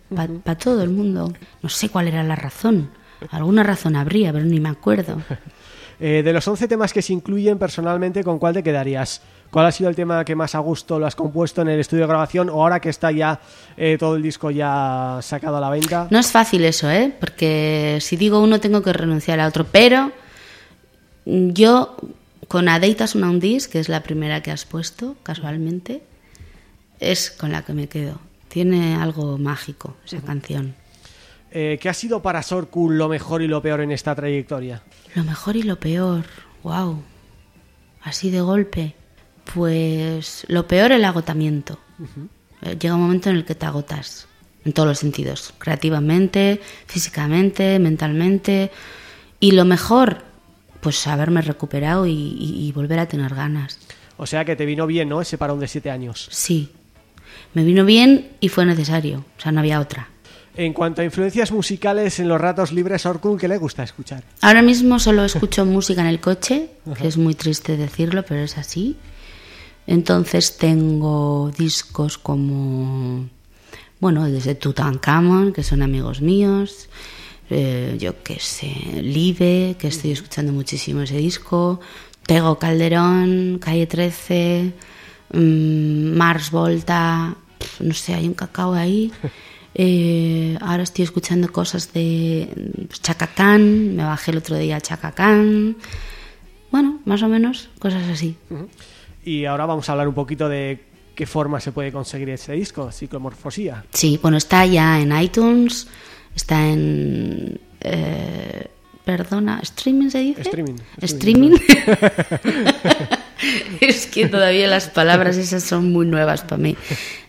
para todo el mundo. No sé cuál era la razón, alguna razón habría, pero ni me acuerdo. [laughs] Eh, de los 11 temas que se incluyen personalmente, ¿con cuál te quedarías? ¿Cuál ha sido el tema que más a gusto lo has compuesto en el estudio de grabación o ahora que está ya eh, todo el disco ya sacado a la venta? No es fácil eso, ¿eh? Porque si digo uno tengo que renunciar a otro. Pero yo con Adeitas una undis, que es la primera que has puesto, casualmente, es con la que me quedo. Tiene algo mágico esa canción. Eh, ¿Qué ha sido para Sorkun lo mejor y lo peor en esta trayectoria? Lo mejor y lo peor. Wow. Así de golpe. Pues lo peor el agotamiento. Eh, Llega un momento en el que te agotas en todos los sentidos, creativamente, físicamente, mentalmente. Y lo mejor, pues haberme recuperado y, y- y volver a tener ganas. O sea que te vino bien, ¿no? Ese parón de siete años. Sí, me vino bien y fue necesario, o sea, no había otra. En cuanto a influencias musicales en los ratos libres, Orkun, ¿qué le gusta escuchar? Ahora mismo solo escucho [laughs] música en el coche, que es muy triste decirlo, pero es así. Entonces tengo discos como, bueno, desde Tutankhamon, que son amigos míos, eh, yo qué sé, Live, que estoy escuchando muchísimo ese disco, Tego Calderón, Calle 13, mm, Mars Volta, no sé, hay un cacao ahí. [laughs] Eh, ahora estoy escuchando cosas de pues, Chaka Khan, me bajé el otro día a Chaka Khan. Bueno, más o menos, cosas así. Y ahora vamos a hablar un poquito de qué forma se puede conseguir ese disco, Ciclomorfosía. Sí, bueno, está ya en iTunes, está en... eh, perdona, ¿streaming se dice? Streaming, ¿Streaming? [laughs] es que todavía las palabras esas son muy nuevas para mí.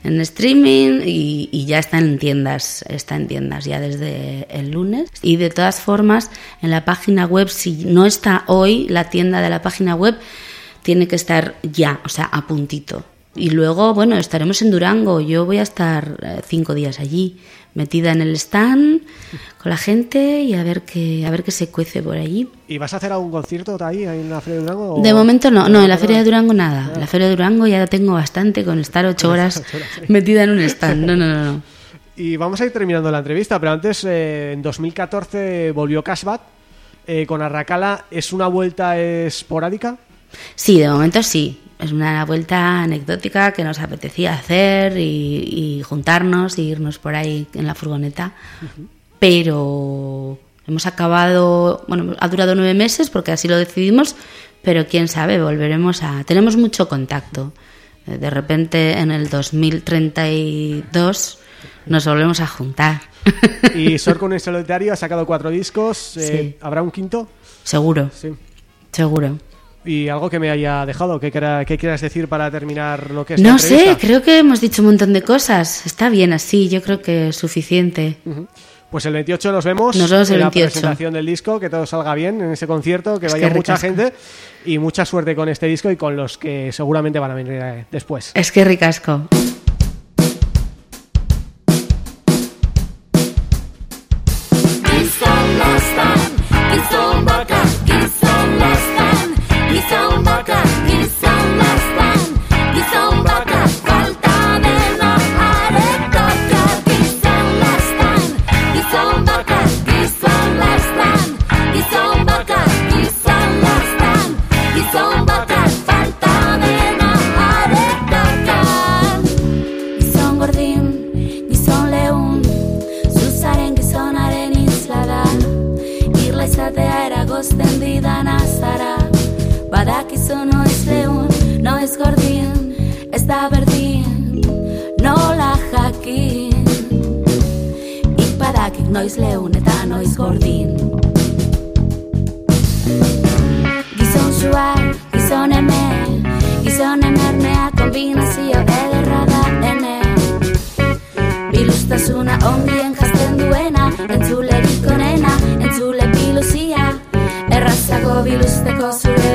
En streaming y, y ya está en tiendas, está en tiendas ya desde el lunes. Y de todas formas, en la página web, si no está hoy la tienda de la página web, tiene que estar ya, o sea, a puntito. Y luego, bueno, estaremos en Durango. Yo voy a estar eh, cinco días allí, metida en el stand con la gente y a ver qué, a ver qué se cuece por allí. ¿Y vas a hacer algún concierto ahí en la Feria de Durango? o- De momento no, no, en la Feria de Durango nada. En la Feria de Durango ya tengo bastante con estar ocho [laughs] horas metida en un stand. No, no, no. no. Y vamos a ir terminando la entrevista, pero antes, eh, en 2014 volvió Cashbat eh, con Arracala. ¿Es una vuelta esporádica? Sí, de momento sí. Es una vuelta anecdótica que nos apetecía hacer y, y juntarnos y irnos por ahí en la furgoneta. Pero hemos acabado, bueno, ha durado nueve meses porque así lo decidimos, pero quién sabe, volveremos a... Tenemos mucho contacto. Eh, De repente en el 2032 nos volvemos a juntar. Y [laughs] Sorkun en solitario ha sacado cuatro discos. eh. ¿Habrá un quinto? Seguro, Sí. seguro. ¿Y algo que me haya dejado? ¿Qué, qué quieras decir para terminar lo que es la No sé, creo que hemos dicho un montón de cosas. Está bien así, yo creo que es suficiente. Ujú. Pues el 28 nos vemos, Nos vemos el en la 28. presentación del disco, que todo salga bien en ese concierto, que Es vaya que mucha gente y mucha suerte con este disco y con los que seguramente van a venir eh, después. Es que ricasco. Noiz gordin Ez da berdin, nola jakin Ik badakik noiz lehun eta noiz gordin Gizon suar, gizon eme Gizon emernea kombinazio ederra da ene Biluztasuna ongien jazten duena Entzulerik onena, entzule biluzia Errazago biluzteko zure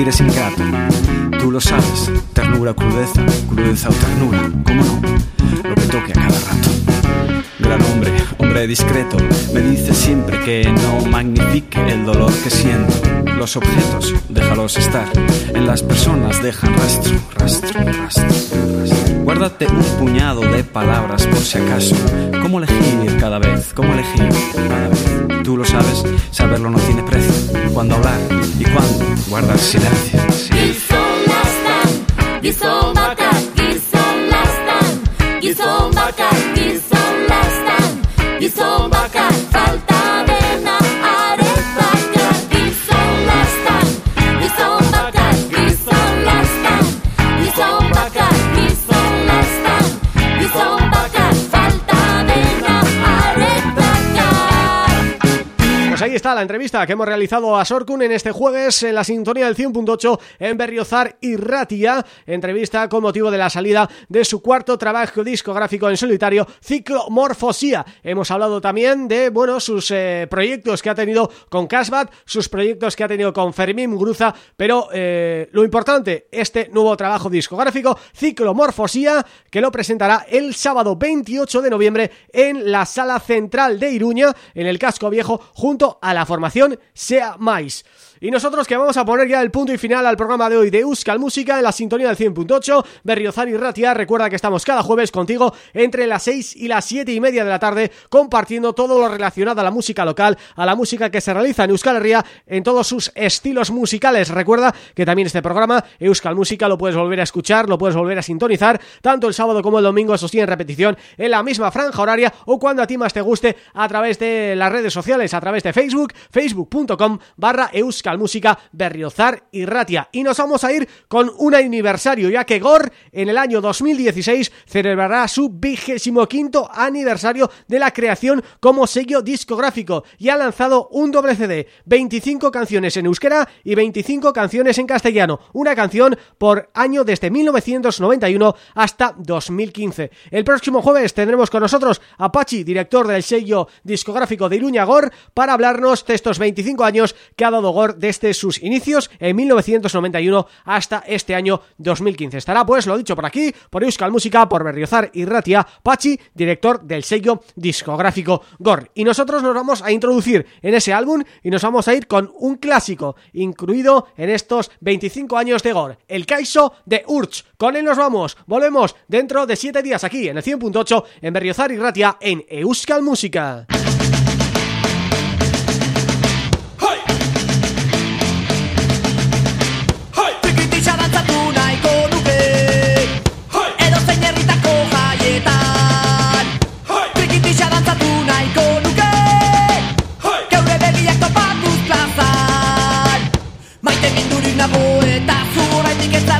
Elegir es ingrato. Tú lo sabes, ternura crudeza, crudeza o ternura, ¿cómo no? Lo que toque a cada rato. Gran hombre, hombre discreto, me dice siempre que no magnifique el dolor que siento. Los objetos, déjalos estar. En las personas dejan rastro, rastro, rastro, rastro. Guárdate un puñado de palabras por si acaso. ¿Cómo elegir cada vez? ¿Cómo elegir cada vez? Tú lo sabes, saberlo no tiene precio. Cuándo hablar y cuándo guardar silencio. Lastan, gizon bakar, gizon lastan, gizon bakar, la entrevista que hemos realizado a Sorkun en este jueves en la sintonía del 100.8 en Berriozar y Ratia, entrevista con motivo de la salida de su cuarto trabajo discográfico en solitario, Ciclo Morfosía. Hemos hablado también de, bueno, sus eh, proyectos que ha tenido con Casbat, sus proyectos que ha tenido con Fermín Gruza, pero eh, lo importante, este nuevo trabajo discográfico, Ciclo Morfosía, que lo presentará el sábado 28 de noviembre en la Sala Central de Iruña, en el Casco Viejo, junto a la formación Sea Mais. Y nosotros que vamos a poner ya el punto y final al programa de hoy de Euskal Música en la sintonía del 100.8, Berriozar y Ratia, recuerda que estamos cada jueves contigo entre las 6 y las 7 y media de la tarde compartiendo todo lo relacionado a la música local, a la música que se realiza en Euskal Herria en todos sus estilos musicales. Recuerda que también este programa, Euskal Música, lo puedes volver a escuchar, lo puedes volver a sintonizar, tanto el sábado como el domingo, eso sí, en repetición, en la misma franja horaria o cuando a ti más te guste a través de las redes sociales, a través de Facebook, facebook.com barra Euskal Música Berriozar y Ratia. Y nos vamos a ir con un aniversario, ya que Gor en el año 2016 celebrará su vigésimo quinto aniversario de la creación como sello discográfico y ha lanzado un doble CD, 25 canciones en euskera y 25 canciones en castellano, una canción por año desde 1991 hasta 2015. El próximo jueves tendremos con nosotros a Pachi, director del sello discográfico de Iruña Gor, para hablarnos de estos 25 años que ha dado Gor desde sus inicios en 1991 hasta este año 2015. Estará pues, lo dicho por aquí, por Euskal Música, por Berriozar y Ratia, Pachi, director del sello discográfico Gor. Y nosotros nos vamos a introducir en ese álbum y nos vamos a ir con un clásico incluido en estos 25 años de Gor, el Kaiso de Urch. Con él nos vamos, volvemos dentro de 7 días aquí en el 100.8 en Berriozar y Ratia en Euskal Música. Zu horretik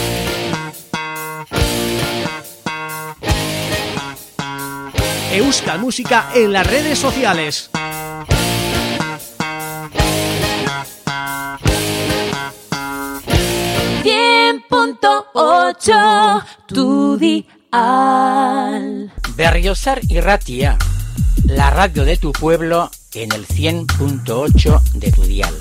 Euskal Música en las redes sociales. ocho, tu dial. Berriosar y Ratia, la radio de tu pueblo en el 100.8 de tu dial.